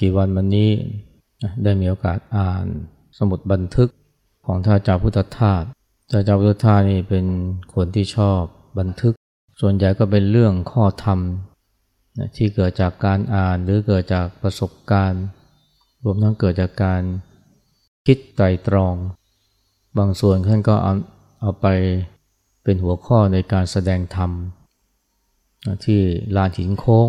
กี่วันมานี้ได้มีโอกาสอ่านสมุดบันทึกของท่านอาจารย์พุทธทาสท่านอาจารย์พุทธทาสนี่เป็นคนที่ชอบบันทึก ส่วนใหญ่ก็เป็นเรื่องข้อธรรมที่เกิดจากการอ่านหรือเกิดจากประสบการณ์ รวมทั้งเกิดจากการคิดไตรตรอง บางส่วนท่านก็เอาเอาไปเป็นหัวข้อในการแสดงธรรม ที่ลานหินโค้ง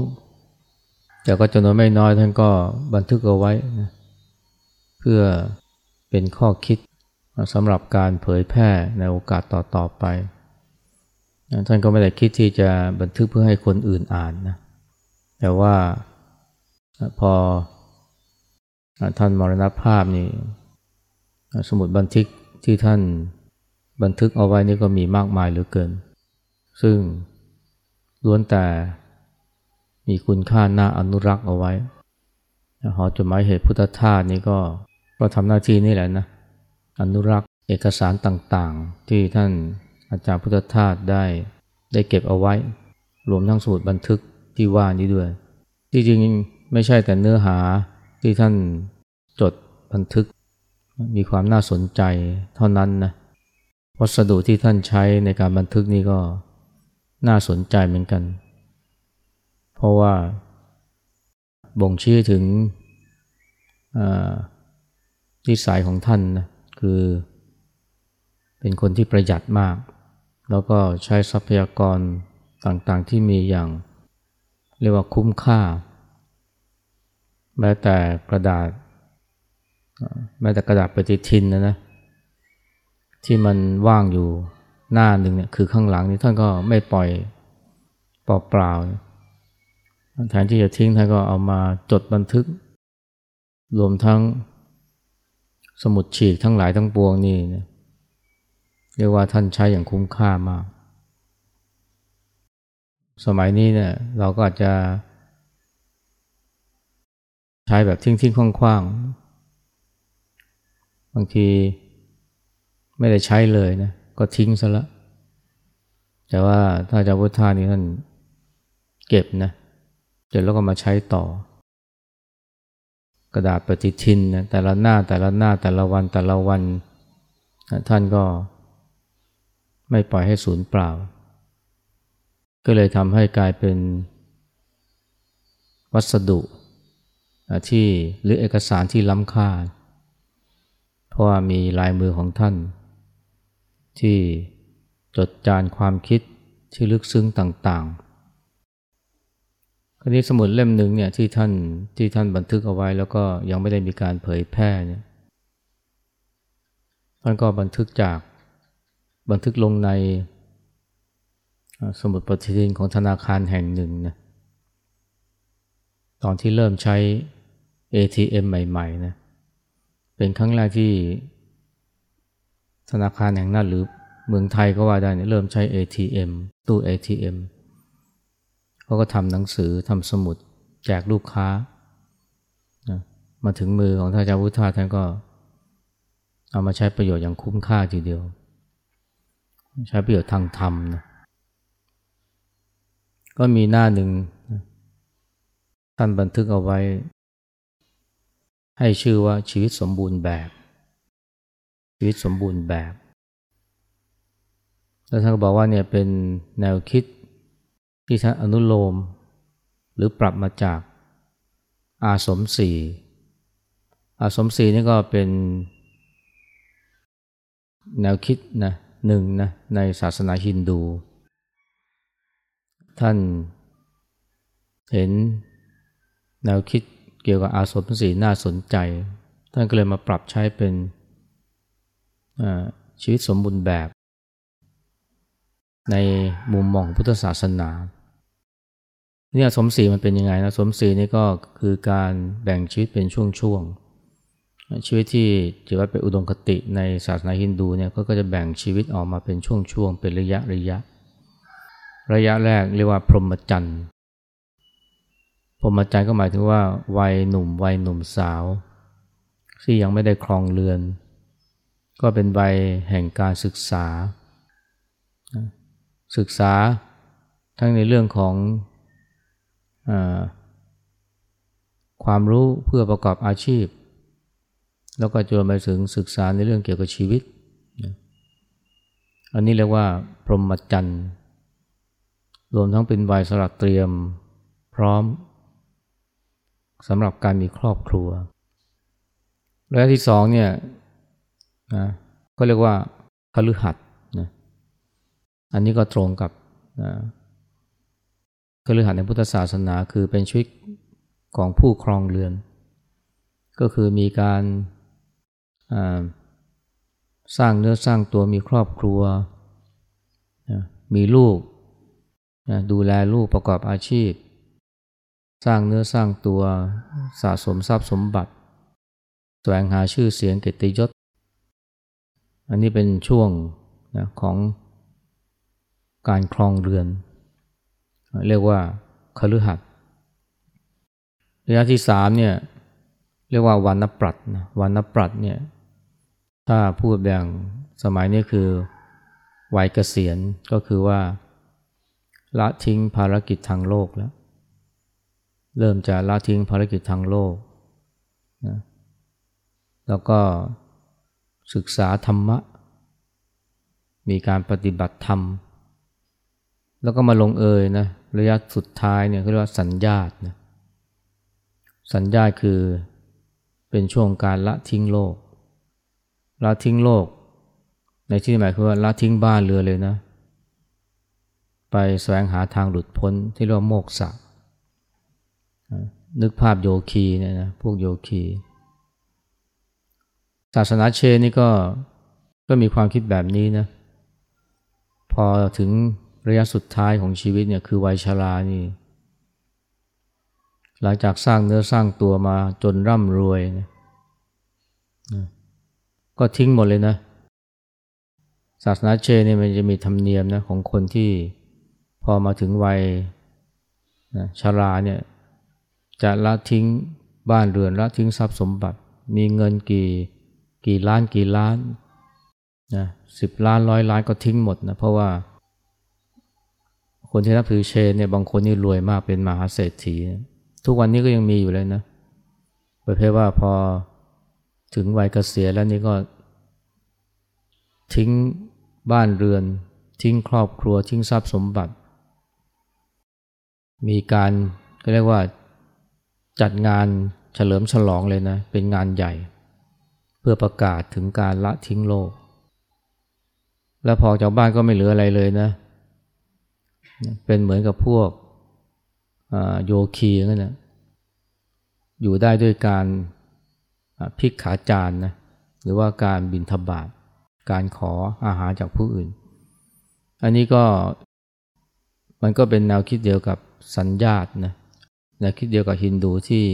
แต่ก็จำนวนไม่น้อยท่านก็บันทึกเอาไว้นะเพื่อเป็นข้อคิดสำหรับการเผยแพร่ในโอกาสต่อๆไปท่านก็ไม่ได้คิดที่จะบันทึกเพื่อให้คนอื่นอ่านนะแต่ว่าพอท่านมรณภาพนี่สมุดบันทึกที่ท่านบันทึกเอาไว้นี่ก็มีมากมายเหลือเกิน ซึ่งล้วนแต่ มีคุณค่าน่าอนุรักษ์เอาไว้หอจดหมายเหตุพุทธทาสนี่ก็ก็ทำหน้าที่นี่แหละนะอนุรักษ์เอกสารต่างๆ ที่ท่านอาจารย์พุทธทาสได้ได้เก็บเอาไว้ รวมทั้งสูตรบันทึกที่ว่านี้ด้วย ที่จริงไม่ใช่แต่เนื้อหาที่ท่านจดบันทึก มีความน่าสนใจเท่านั้นนะวัสดุที่ท่านใช้ในการบันทึกนี่ก็น่าสนใจเหมือนกัน เพราะว่าบ่งชี้ถึงนิสัยของท่านนะคือ เป็นคนที่ประหยัดมาก แล้วก็ใช้ทรัพยากรต่างๆที่มีอย่าง เรียกว่าคุ้มค่า แม้แต่กระดาษ แม้แต่กระดาษปฏิทินนะนะที่มันว่างอยู่หน้าหนึ่งเนี่ยคือข้างหลังนี่ท่านก็ไม่ปล่อยเปล่าๆ แทนที่จะทิ้งท่านก็เอามาจดบันทึก รวมทั้งสมุดฉีกทั้งหลายทั้งปวงนี่เรียกว่าท่านใช้อย่างคุ้มค่ามาก สมัยนี้เนี่ยเราก็อาจจะใช้แบบทิ้งๆคว่างๆ บางทีไม่ได้ใช้เลยนะก็ทิ้งซะละแต่ว่าถ้าจะพุทธานี่ท่านเก็บนะเดี๋ยวแล้วก็มาใช้ต่อ กระดาษปฏิทินนะแต่ละหน้าแต่ละหน้าแต่ละวันแต่ละวัน ท่านก็ไม่ปล่อยให้สูญเปล่า ก็เลยทำให้กลายเป็น วัสดุที่หรือเอกสารที่ล้ำค่า เพราะว่ามีลายมือของท่าน ที่จดจานความคิดที่ลึกซึ้งต่างๆ ครนี้สมุดเล่มหนึ่งเนี่ยที่ท่านที่ท่านบันทึกเอาไว้แล้วก็ยังไม่ได้มีการเผยแพร่เนี่ยท่านก็บันทึกจากบันทึกลงในสมุดปฏิทินของธนาคารแห่งหนึ่งนะตอนที่เริ่มใช้ ATM ใหม่ๆนะเป็นครั้งแรกที่ธนาคารแห่งนั้นหรือเมืองไทยก็ว่าได้เนี่ยเริ่มใช้ ATM ตู้ ATM เขาก็ทำหนังสือทำสมุดแจกลูกค้านะมาถึงมือของท่านอาจารย์วุฒาท่านก็เอามาใช้ประโยชน์อย่างคุ้มค่าทีเดียว ใช้ประโยชน์ทางธรรมนะก็มีหน้าหนึ่งท่านบันทึกเอาไว้ ให้ชื่อว่าชีวิตสมบูรณ์แบบ ชีวิตสมบูรณ์แบบ แล้วท่านก็บอกว่าเนี่ยเป็นแนวคิด ที่ท่านอนุโลม หรือปรับมาจากอาสมสีอาสมสีนี่ก็เป็นแนวคิดนะหนึ่งนะในศาสนาฮินดู ท่านเห็นแนวคิดเกี่ยวกับอาสมสีน่าสนใจ ท่านก็เลยมาปรับใช้เป็นชีวิตสมบูรณ์แบบ ในมุมมองพุทธศาสนา เนี่ยสมศรีมันเป็นยังไงนะสมศรีนี่ก็คือการแบ่งชีวิตเป็นช่วงๆชีวิตที่ถือว่าเป็นอุดมคติในศาสนาฮินดูเนี่ยก็จะแบ่งชีวิตออกมาเป็นช่วงๆเป็นระยะระยะ ระยะแรกเรียกว่าพรหมจรรย์พรหมจรรย์ก็หมายถึงว่าวัยหนุ่มวัยหนุ่มสาวที่ยังไม่ได้ครองเรือน ก็เป็นใบแห่งการศึกษา ศึกษาทั้งในเรื่องของ ความรู้เพื่อประกอบอาชีพ แล้วก็จนไปถึงศึกษาในเรื่องเกี่ยวกับชีวิต อันนี้เรียกว่า พรหมจรรย์รวมทั้งเป็นวัยสลักเตรียมพร้อมสำหรับการมีครอบครัวระยะที่สองเนี่ยนะก็เรียกว่าคฤหัสถ์นะอันนี้ก็ตรงกับนะ คฤหัสถ์ในพุทธศาสนาคือเป็นชีวิตของผู้ครองเรือน ก็คือมีการสร้างเนื้อสร้างตัวมีครอบครัว มีลูก ดูแลลูกประกอบอาชีพ สร้างเนื้อสร้างตัวสะสมทรัพย์สมบัติแสวงหาชื่อเสียงเกียรติยศ อันนี้เป็นช่วงนะของการครองเรือน เรียกว่าคฤหัสถ์ระยะที่สามเนี่ยเรียกว่าวันนปรัตนะวันนปรัตเนี่ยถ้าพูดแบ่งสมัยนี้คือวัยเกษียณก็คือว่าละทิ้งภารกิจทางโลกแล้ว เริ่มจะละทิ้งภารกิจทางโลกนะแล้วก็ศึกษาธรรมะ มีการปฏิบัติธรรม แล้วก็มาลงเอยนะระยะสุดท้ายเนี่ยเรียกว่าสัญญาตนะสัญญาคือเป็นช่วงการละทิ้งโลก ละทิ้งโลก ในที่หมายคือว่าละทิ้งบ้านเรือเลยนะ ไปแสวงหาทางหลุดพ้นที่เรียกว่าโมกษะนึกภาพโยคีเนี่ยนะพวกโยคีศาสนาเชนนี่ก็ก็มีความคิดแบบนี้นะพอถึง ระยะสุดท้ายของชีวิตเนี่ยคือวัยชรานี่ หลังจากสร้างเนื้อสร้างตัวมาจนร่ำรวยนะก็ทิ้งหมดเลยนะ ศาสนาเชนนี่มันจะมีธรรมเนียมนะของคนที่พอมาถึงวัยนะชราเนี่ยจะละทิ้งบ้านเรือนละทิ้งทรัพย์สมบัติ มีเงินกี่กี่ล้านกี่ล้านนะสิบล้านร้อยล้านก็ทิ้งหมดนะเพราะว่า คนที่นับถือเชนเนี่ยบางคนนี่รวยมากเป็นมหาเศรษฐี ทุกวันนี้ก็ยังมีอยู่เลยนะประเภทว่าพอถึงวัยเกษียณแล้วนี่ก็ ทิ้งบ้านเรือน ทิ้งครอบครัว ทิ้งทรัพย์สมบัติ มีการก็เรียกว่าจัดงานเฉลิมฉลองเลยนะ เป็นงานใหญ่ เพื่อประกาศถึงการละทิ้งโลก แล้วพอจากบ้านก็ไม่เหลืออะไรเลยนะเเป็นเหมือนกับพวกโยคีนั่นนะอยู่ได้ด้วยการพิกขาจานนะหรือว่าการบินทบาทการขออาหารจากผู้อื่น อันนี้ก็มันก็เป็นแนวคิดเดียวกับสัญญาตนะแนวคิดเดียวกับฮินดูที่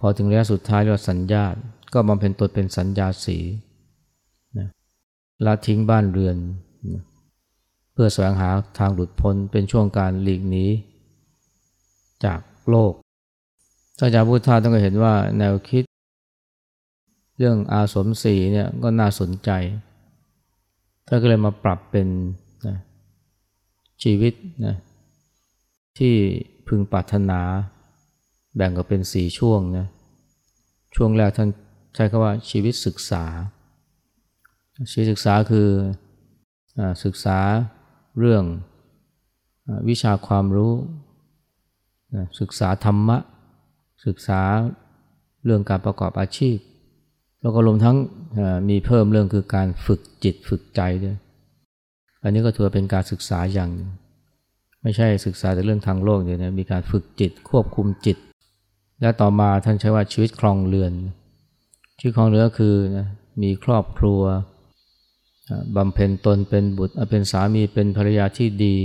พอถึงระยะสุดท้ายเรียกว่าสัญญาตก็บำเพ็ญตนเป็นสัญญาสีนะละทิ้งบ้านเรือนนะเพื่อแสวงหาทางหลุดพ้นเป็นช่วงการหลีกหนีจากโลกถ้านอาจะพูดท่าต้องเห็นว่าแนวคิด เรื่องอาสมสีเนี่ยก็น่าสนใจถ้านก็เลยมาปรับเป็นนะชีวิตนะที่พึงปรารถนาแบ่งก็เป็นสี่ช่วงนะช่วงแรกท่านใช้คำว่าชีวิตศึกษา ชีวิตศึกษาคืออศึกษา เรื่องวิชาความรู้ศึกษาธรรมะ ศึกษาเรื่องการประกอบอาชีพ แล้วก็รวมทั้งมีเพิ่มเรื่องคือการฝึกจิตฝึกใจด้วย อันนี้ก็ถือเป็นการศึกษาอย่างไม่ใช่ศึกษาแต่เรื่องทางโลกเดียวนะมีการฝึกจิตควบคุมจิต และต่อมาท่านใช้ว่าชีวิตคลองเรือนชีวิตของเหลือคือนะมีครอบครัว บำเพ็ญตนเป็นบุตรเป็นสามีเป็นภรรยาที่ดี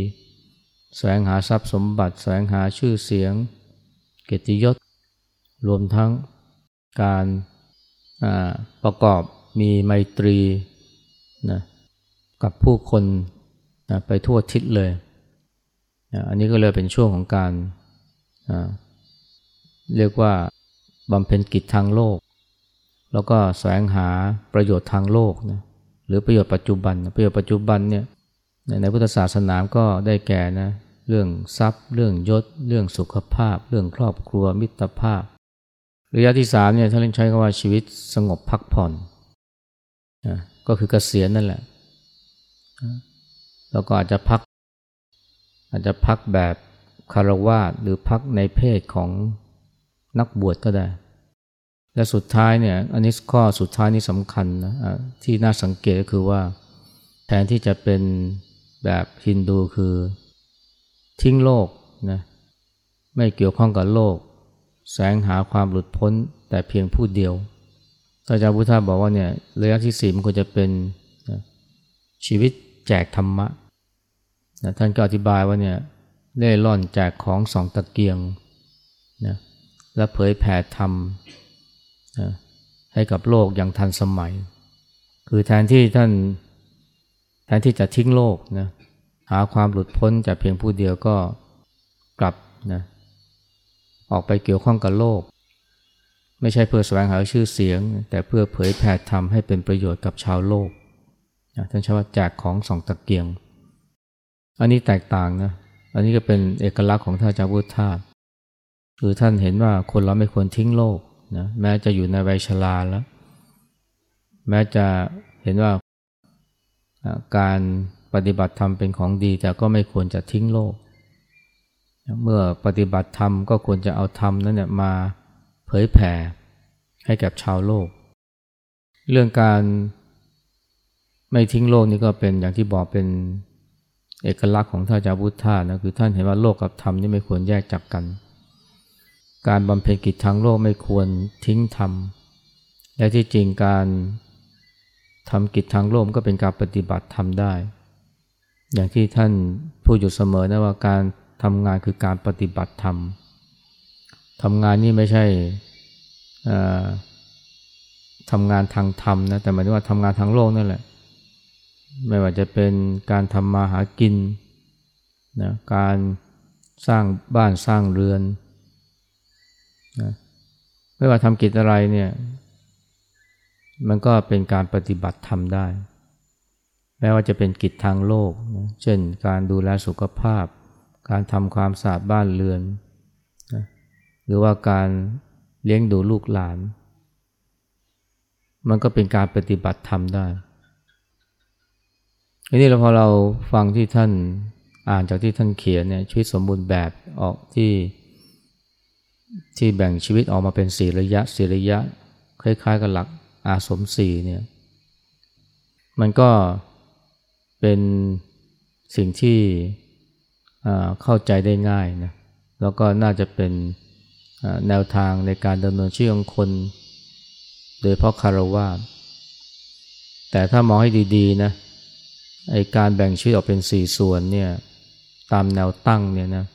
แสวงหาทรัพย์สมบัติ แสวงหาชื่อเสียง เกียรติยศ รวมทั้งการประกอบมีไมตรีนะกับผู้คนนะไปทั่วทิศเลยนะอันนี้ก็เลยเป็นช่วงของการเรียกว่าบำเพ็ญกิจทางโลก แล้วก็แสวงหาประโยชน์ทางโลกนะ หรือประโยชน์ปัจจุบัน ประโยชน์ปัจจุบันเนี่ยในพุทธศาสนาก็ได้แก่นะเรื่องทรัพย์ เรื่องยศ เรื่องสุขภาพ เรื่องครอบครัวมิตรภาพระยะที่สามเนี่ยท่านใช้คำว่าชีวิตสงบพักผ่อนนะก็คือเกษียณนั่นแหละแล้วก็อาจจะพัก อาจจะพักแบบคารวาสหรือพักในเพศของนักบวชก็ได้ และสุดท้ายเนี่ยอันนี้ข้อสุดท้ายนี่สำคัญนะที่น่าสังเกตก็คือว่า แทนที่จะเป็นแบบฮินดูคือ ทิ้งโลกนะไม่เกี่ยวข้องกับโลก แสงหาความหลุดพ้นแต่เพียงผู้เดียวอาจารย์พุทธาบอกว่าเนี่ยระยะที่สี่มันควรจะเป็นนะชีวิตแจกธรรมะนะท่านก็อธิบายว่าเนี่ยเล่ร่อนแจกของสองตะเกียงนะและเผยแผ่ธรรม ให้กับโลกอย่างทันสมัย คือแทนที่ท่านแทนที่จะทิ้งโลกนะหาความหลุดพ้นจากเพียงผู้เดียวก็กลับนะออกไปเกี่ยวข้องกับโลก ไม่ใช่เพื่อแสวงหาชื่อเสียง แต่เพื่อเผยแผ่ธรรมให้เป็นประโยชน์กับชาวโลกนะท่านชว่าแจกของสองตะเกียง อันนี้แตกต่างนะอันนี้ก็เป็นเอกลักษณ์ของท่านอาจารย์พุทธาคือท่านเห็นว่าคนเราไม่ควรทิ้งโลก นะแม้จะอยู่ในวัยชราแล้ว แม้จะเห็นว่าการปฏิบัติธรรมเป็นของดี แต่ก็ไม่ควรจะทิ้งโลก เมื่อปฏิบัติธรรมก็ควรจะเอาธรรมนั้นเนี่ยมาเผยแผ่ให้กับชาวโลก เรื่องการไม่ทิ้งโลกนี่ก็เป็นอย่างที่บอกเป็นเอกลักษณ์ของท่านอาจารย์พุทธานะคือท่านเห็นว่าโลกกับธรรมนี่ไม่ควรแยกจากกัน การบำเพ็ญกิจทางโลกไม่ควรทิ้งธรรม และที่จริงการทำกิจทางโลกก็เป็นการปฏิบัติธรรมได้ อย่างที่ท่านพูดอยู่เสมอนะว่าการทำงานคือการปฏิบัติธรรมทำงานนี่ไม่ใช่ทำงานทางธรรมนะแต่หมายถึงว่าทำงานทางโลกนั่นแหละ ไม่ว่าจะเป็นการทำมาหากินนะการสร้างบ้านสร้างเรือนนะ ไม่ว่าทำกิจอะไรเนี่ย มันก็เป็นการปฏิบัติธรรมได้ แม้ว่าจะเป็นกิจทางโลก เช่นการดูแลสุขภาพ การทำความสะอาดบ้านเรือน หรือว่าการเลี้ยงดูลูกหลาน มันก็เป็นการปฏิบัติธรรมได้ทีนี้เราพอเราฟังที่ท่านอ่านจากที่ท่านเขียนเนี่ยชีวิตสมบูรณ์แบบออกที่ ที่แบ่งชีวิตออกมาเป็นสี่ระยะสี่ระยะ คล้ายๆกับหลักอาสมสี่เนี่ยมันก็เป็นสิ่งที่เข้าใจได้ง่ายนะแล้วก็น่าจะเป็นแนวทางในการดำเนินชีวิตของคน โดยเพราะคารวะแต่ถ้ามองให้ดีๆนะไอการแบ่งชีวิตออกเป็นสี่ส่วนเนี่ยตามแนวตั้งเนี่ยนะ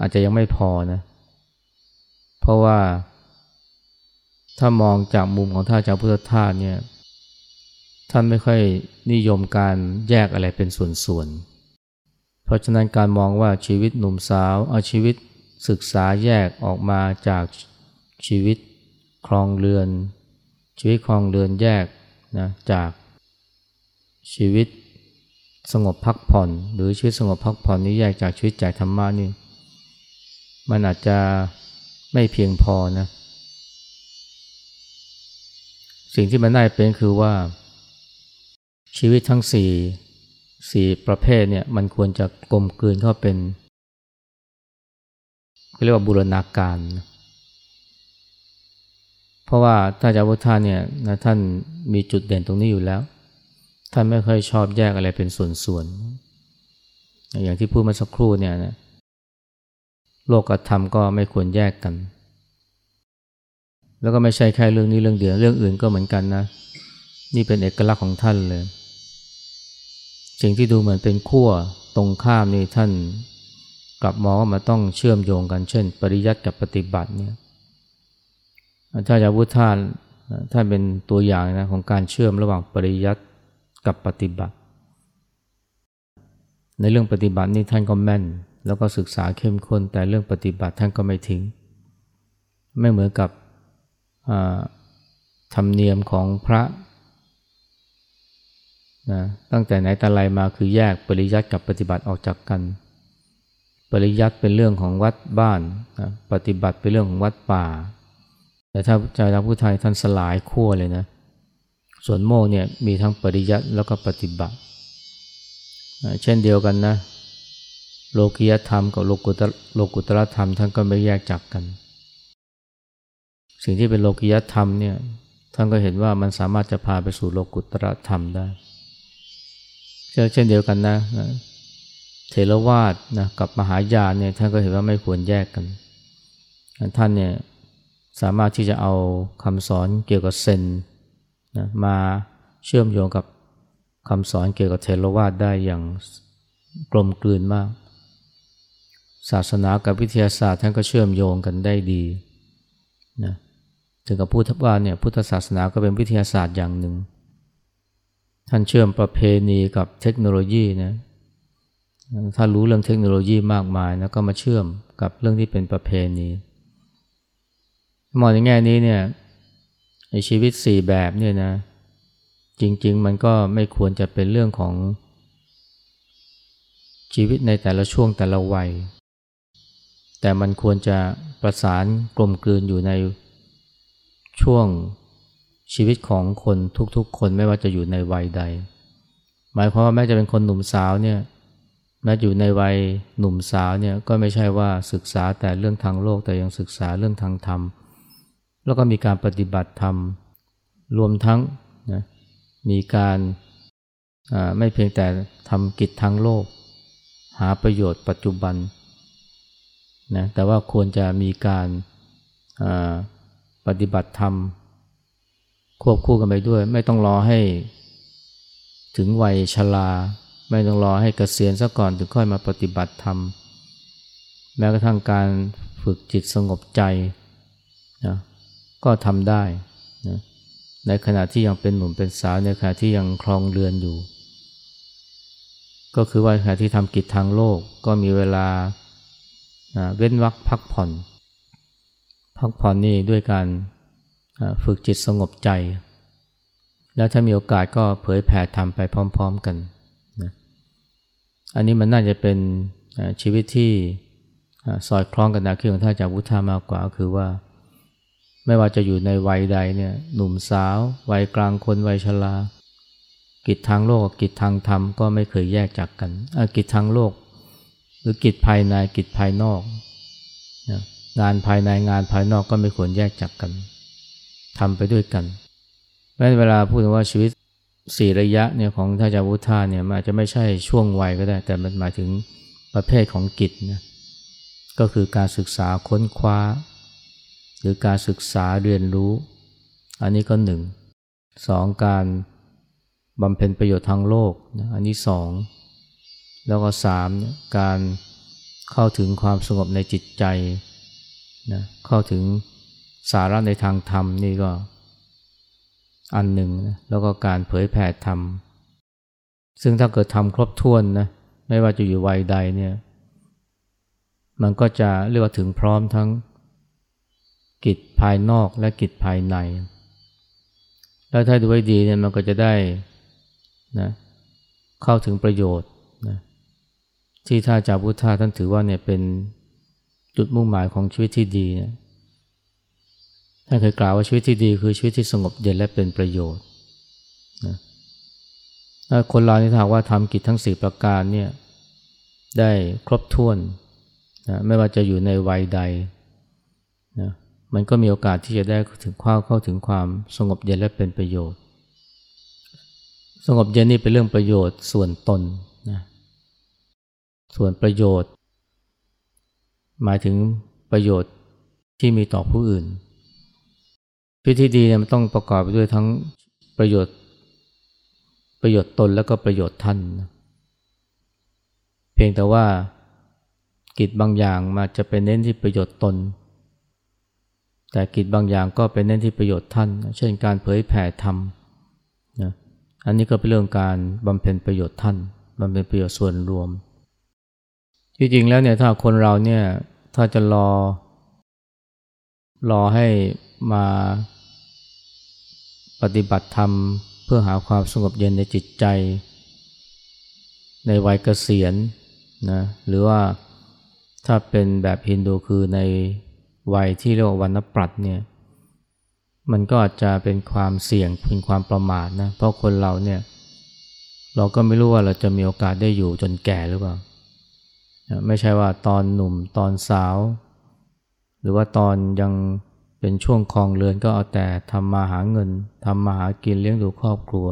อาจจะยังไม่พอนะเพราะว่า ถ้ามองจากมุมของท่านอาจารย์พุทธทาสเนี่ยท่านไม่ค่อยนิยมการแยกอะไรเป็นส่วนๆ เพราะฉะนั้นการมองว่าชีวิตหนุ่มสาวเอาชีวิตศึกษาแยกออกมาจากชีวิตครองเรือน ชีวิตครองเรือนแยกนะจากชีวิตสงบพักผ่อน หรือชีวิตสงบพักผ่อนนี้แยกจากชีวิตจากธรรมะนี่มันอาจจะ ไม่เพียงพอนะ สิ่งที่มันได้เป็นคือว่า ชีวิตทั้งสี่สี่ประเภทเนี่ยมันควรจะกลมกลืนเข้าเป็นเรียกว่าบูรณาการ เพราะว่าถ้าจาวุฒานเนี่ยนะท่านมีจุดเด่นตรงนี้อยู่แล้ว ท่านไม่ค่อยชอบแยกอะไรเป็นส่วนๆ อย่างที่พูดมาสักครู่เนี่ยนะ โลกกับธรรมก็ไม่ควรแยกกัน แล้วก็ไม่ใช่แค่เรื่องนี้เรื่องเดียวเรื่องอื่นก็เหมือนกันนะ นี่เป็นเอกลักษณ์ของท่านเลย สิ่งที่ดูเหมือนเป็นขั้วตรงข้ามนี่ท่านกลับมองว่ามันต้องเชื่อมโยงกันเช่น ปริยัติกับปฏิบัติเนี่ยถ้าจะพุทธานท่านเป็นตัวอย่างนะของการเชื่อมระหว่างปริยัติกับปฏิบัติ ในเรื่องปฏิบัตินี่ท่านก็แม่น แล้วก็ศึกษาเข้มข้นแต่เรื่องปฏิบัติท่านก็ไม่ทิ้ง ไม่เหมือนกับธรรมเนียมของพระนะตั้งแต่ไหนแต่ไรมาคือแยกปริยัติกับปฏิบัติออกจากกัน ปริยัติเป็นเรื่องของวัดบ้านนะปฏิบัติเป็นเรื่องของวัดป่า แต่ถ้าใจรักพุทไทยท่านสลายขั้วเลยนะส่วนโมกเนี่ยมีทั้งปริยัติแล้วก็ปฏิบัติ เช่นเดียวกันนะ โลกิยธรรมกับโลกุตโลกุตรธรรมท่านก็ไม่แยกจากกัน สิ่งที่เป็นโลกิยธรรมเนี่ยท่านก็เห็นว่ามันสามารถจะพาไปสู่โลกุตรธรรมได้เช่นเดียวกันนะเทรวาสนะกับมหายานเนี่ยท่านก็เห็นว่าไม่ควรแยกกัน ท่านเนี่ยสามารถที่จะเอาคำสอนเกี่ยวกับเซนนะมาเชื่อมโยงกับคำสอนเกี่ยวกับเทรวาสได้อย่างกลมกลืนมาก ศาสนากับวิทยาศาสตร์ท่านก็เชื่อมโยงกันได้ดีนะถึงกับพูดว่าเนี่ยพุทธศาสนาก็เป็นวิทยาศาสตร์อย่างหนึ่ง ท่านเชื่อมประเพณีกับเทคโนโลยีนะถ้ารู้เรื่องเทคโนโลยีมากมายแล้วก็มาเชื่อมกับเรื่องที่เป็นประเพณีมองในแง่นี้เนี่ยในชีวิตสี่แบบเนี่ยนะจริง ๆ มันก็ไม่ควรจะเป็นเรื่องของชีวิตในแต่ละช่วงแต่ละวัย แต่มันควรจะประสานกลมกลืนอยู่ในช่วงชีวิตของคนทุกๆ คนไม่ว่าจะอยู่ในวัยใด หมายความว่าแม้จะเป็นคนหนุ่มสาวเนี่ยแม้อยู่ในวัยหนุ่มสาวเนี่ยก็ไม่ใช่ว่าศึกษาแต่เรื่องทางโลกแต่ยังศึกษาเรื่องทางธรรม แล้วก็มีการปฏิบัติธรรม รวมทั้งนะมีการไม่เพียงแต่ทำกิจทางโลก หาประโยชน์ปัจจุบัน นะแต่ว่าควรจะมีการปฏิบัติธรรม ควบคู่กันไปด้วย ไม่ต้องรอให้ถึงวัยชราไม่ต้องรอให้เกษียณซะก่อนถึงค่อยมาปฏิบัติธรรม แม้กระทั่งการฝึกจิตสงบใจนะก็ทำได้นะในขณะที่ยังเป็นหนุ่มเป็นสาวในขณะที่ยังคลองเรือนอยู่ ก็คือว่าขณะที่ทำกิจทางโลกก็มีเวลา นะเว้นวักพักผ่อน พักผ่อนนี่ด้วยการฝึกจิตสงบใจ แล้วถ้ามีโอกาสก็เผยแผ่ทำไปพร้อม ๆกันอันนี้มันน่าจะเป็นชีวิตที่สอดคล้องกับนาคีของท่านจากพุทธามากกว่าคือว่า ไม่ว่าจะอยู่ในวัยใดเนี่ยหนุ่มสาว วัยกลางคนวัยชรากิจทางโลกกิจทางธรรมก็ไม่เคยแยกจากกันกิจทางโลก หรือกิจภายในกิจภายนอกงานภายในงานภายนอกก็ไม่ควรแยกจากกันทำไปด้วยกันแม้เวลาพูดว่าชีวิตสี่ระยะเนี่ยของท่านจาวุธาเนี่ยมันอาจจะไม่ใช่ช่วงวัยก็ได้ แต่มันหมายถึงประเภทของกิจนะก็คือการศึกษาค้นคว้า หรือการศึกษาเรียนรู้ อันนี้ก็หนึ่งสองการบำเพ็ญประโยชน์ทางโลกนะอันนี้สอง แล้วก็สามการเข้าถึงความสงบในจิตใจนะเข้าถึงสาระในทางธรรมนี่ก็อันหนึ่งนะแล้วก็การเผยแผ่ธรรม ซึ่งถ้าเกิดทำครบถ้วนนะไม่ว่าจะอยู่วัยใดเนี่ยมันก็จะเรียกว่าถึงพร้อมทั้งกิจภายนอกและกิจภายใน แล้วถ้าดูไว้ดีเนี่ยมันก็จะได้นะเข้าถึงประโยชน์นะ ที่ท่าจาพุทธาท่านถือว่าเนี่ยเป็นจุดมุ่งหมายของชีวิตที่ดีนะท่านเคยกล่าวว่าชีวิตที่ดีคือชีวิตที่สงบเย็นและเป็นประโยชน์นะถ้าคนเรานี่ถ้าว่าทำกิจทั้งสี่ประการเนี่ยได้ครบถ้วนนะไม่ว่าจะอยู่ในวัยใดนะมันก็มีโอกาสที่จะได้ถึงความเข้าถึงความสงบเย็นและเป็นประโยชน์ สงบเย็นนี่เป็นเรื่องประโยชน์ส่วนตน ส่วนประโยชน์ หมายถึงประโยชน์ที่มีต่อผู้อื่นชีวิตที่ดีเนี่ยมันต้องประกอบไปด้วยทั้งประโยชน์ ประโยชน์ตนแล้วก็ประโยชน์ท่าน เพียงแต่ว่ากิจบางอย่างมาจะเป็นเน้นที่ประโยชน์ตน แต่กิจบางอย่างก็เป็นเน้นที่ประโยชน์ท่าน เช่นการเผยแผ่ธรรมนะอันนี้ก็เป็นเรื่องการบำเพ็ญประโยชน์ท่านบำเพ็ญประโยชน์ส่วนรวม ที่จริงแล้วเนี่ยถ้าคนเราเนี่ยถ้าจะรอ รอให้มาปฏิบัติธรรม เพื่อหาความสงบเย็นในจิตใจ ในวัยเกษียณนะหรือว่าถ้าเป็นแบบฮินดูคือในวัยที่เรียกว่าวันนปรัตเนี่ยมันก็อาจจะเป็นความเสี่ยงเป็นความประมาทนะเพราะคนเราเนี่ยเราก็ไม่รู้ว่าเราจะมีโอกาสได้อยู่จนแก่หรือเปล่า ไม่ใช่ว่าตอนหนุ่มตอนสาว หรือว่าตอนยังเป็นช่วงคลองเรือนก็เอาแต่ทำมาหาเงินทำมาหากินเลี้ยงดูครอบครัว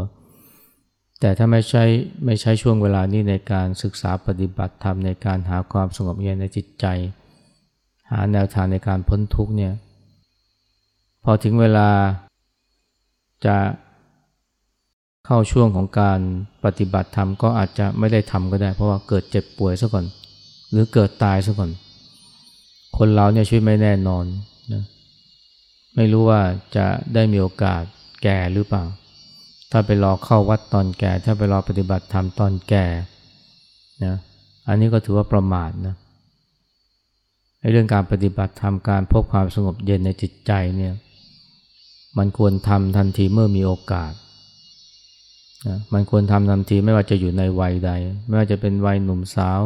แต่ถ้าไม่ใช่ไม่ใช้ช่วงเวลานี้ในการศึกษาปฏิบัติธรรมในการหาความสงบเย็นในจิตใจ หาแนวทางในการพ้นทุกเนี่ยพอถึงเวลาจะเข้าช่วงของการปฏิบัติธรรมก็อาจจะไม่ได้ทำก็ได้ เพราะว่าเกิดเจ็บป่วยซะก่อน หรือเกิดตายซะก่อน คนเราเนี่ยชีวิตไม่แน่นอนนะไม่รู้ว่าจะได้มีโอกาสแก่หรือเปล่า ถ้าไปรอเข้าวัดตอนแก่ ถ้าไปรอปฏิบัติธรรมตอนแก่นะอันนี้ก็ถือว่าประมาทนะในเรื่องการปฏิบัติธรรมการพบความสงบเย็นในจิตใจเนี่ยมันควรทำทันทีเมื่อมีโอกาสนะมันควรทำทันทีไม่ว่าจะอยู่ในวัยใด ไม่ว่าจะเป็นวัยหนุ่มสาว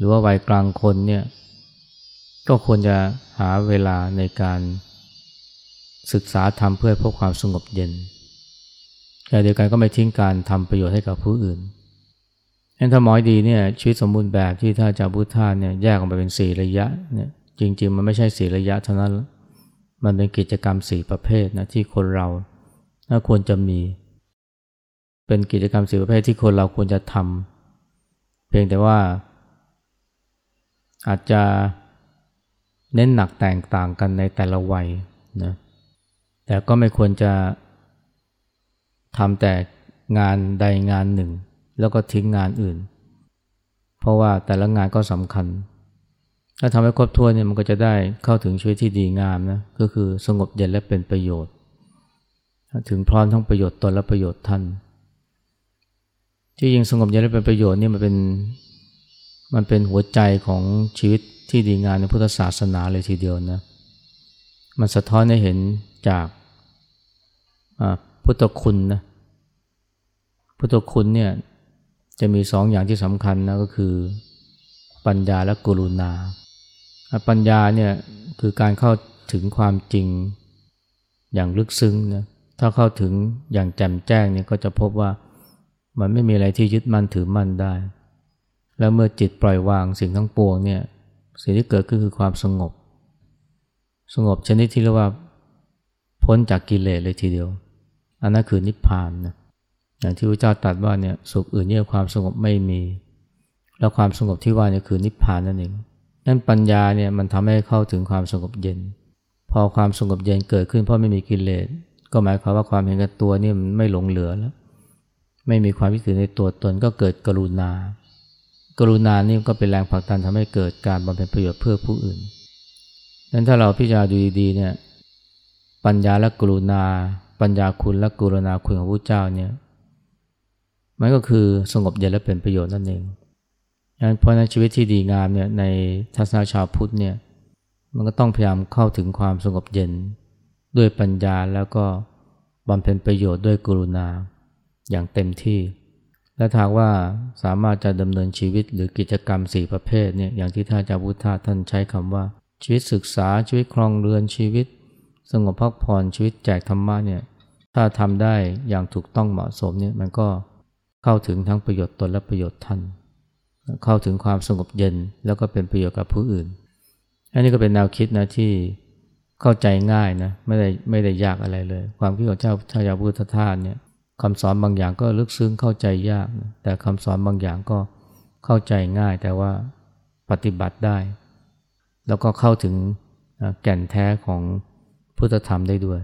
หรือว่าวัยกลางคนเนี่ยก็ควรจะหาเวลาในการศึกษาทำเพื่อพบความสงบเย็นแต่เดียวกันก็ไม่ทิ้งการทำประโยชน์ให้กับผู้อื่นงั้นถ้ามอยดีเนี่ยชีวิตสมบูรณ์แบบที่ท่านอาจารย์พุทธาเนี่ยแยกออกมาเป็นสี่ระยะเนี่ยจริง ๆ มันไม่ใช่สี่ระยะเท่านั้น มันเป็นกิจกรรมสี่ประเภทนะที่คนเราน่าควรจะมี เป็นกิจกรรมสี่ประเภทที่คนเราควรจะทำเพียงแต่ว่า อาจจะเน้นหนักแตกต่างกันในแต่ละวัยนะแต่ก็ไม่ควรจะทำแต่งานใดงานหนึ่ง แล้วก็ทิ้งงานอื่น เพราะว่าแต่ละงานก็สำคัญ ถ้าทำให้ครบถ้วนเนี่ยมันก็จะได้เข้าถึงชีวิตที่ดีงามนะก็คือสงบเย็นและเป็นประโยชน์ ถึงพร้อมทั้งประโยชน์ตนและประโยชน์ท่านที่ยิงสงบเย็นและเป็นประโยชน์นี่มันเป็น มันเป็นหัวใจของชีวิตที่ดีงามในพุทธศาสนาเลยทีเดียวนะ มันสะท้อนให้เห็นจากพุทธคุณนะพุทธคุณเนี่ยจะมีสองอย่างที่สำคัญนะก็คือปัญญาและกรุณา ปัญญาเนี่ยคือการเข้าถึงความจริงอย่างลึกซึ้งนะถ้าเข้าถึงอย่างแจ่มแจ้งเนี่ยก็จะพบว่ามันไม่มีอะไรที่ยึดมั่นถือมั่นได้ แล้วเมื่อจิตปล่อยวางสิ่งทั้งปวงเนี่ยสิ่งที่เกิดขึ้นคือความสงบ สงบชนิดที่เรียกว่า พ้นจากกิเลสเลยทีเดียว อันนั้นคือนิพพานนะอย่างที่พระเจ้าตรัสว่าเนี่ยสุขอื่นเนี่ยความสงบไม่มี แล้วความสงบที่ว่าเนี่ยคือนิพพานนั่นเองนั้นปัญญาเนี่ยมันทำให้เข้าถึงความสงบเย็น พอความสงบเย็นเกิดขึ้นเพราะไม่มีกิเลสก็หมายความว่าความเห็นกับตัวนี่มันไม่หลงเหลือแล้ว ไม่มีความวิถือในตัวตนก็เกิดกรุณา กรุณานี่ก็เป็นแรงผลักดันทำให้เกิดการบำเพ็ญประโยชน์เพื่อผู้อื่นนั้นถ้าเราพิจารณาดูดีๆเนี่ยปัญญาและกรุณา ปัญญาคุณและกรุณาคุณของพระเจ้าเนี่ยมันก็คือสงบเย็นและเป็นประโยชน์นั่นเองเพราะในชีวิตที่ดีงามเนี่ยในทัศนชาวพุทธเนี่ยมันก็ต้องพยายามเข้าถึงความสงบเย็นด้วยปัญญาแล้วก็บำเพ็ญประโยชน์ด้วยกรุณาอย่างเต็มที่ และถ้าว่าสามารถจะดำเนินชีวิตหรือกิจกรรมสี่ประเภทเนี่ยอย่างที่ท่านอาจารย์พุทธาท่านใช้คำว่า ชีวิตศึกษาชีวิตครองเรือนชีวิต สงบพักผ่อนชีวิตแจกธรรมะเนี่ยถ้าทำได้อย่างถูกต้องเหมาะสมเนี่ยมันก็เข้าถึงทั้งประโยชน์ตนและประโยชน์ท่านเข้าถึงความสงบเย็นแล้วก็เป็นประโยชน์กับผู้อื่น อันนี้ก็เป็นแนวคิดนะที่เข้าใจง่ายนะไม่ได้ไม่ได้ยากอะไรเลย ความคิดของเจ้าชายาพุทธทาสเนี่ย คำสอนบางอย่างก็ลึกซึ้งเข้าใจยาก แต่คำสอนบางอย่างก็เข้าใจง่าย แต่ว่าปฏิบัติได้ แล้วก็เข้าถึงแก่นแท้ของพุทธธรรมได้ด้วย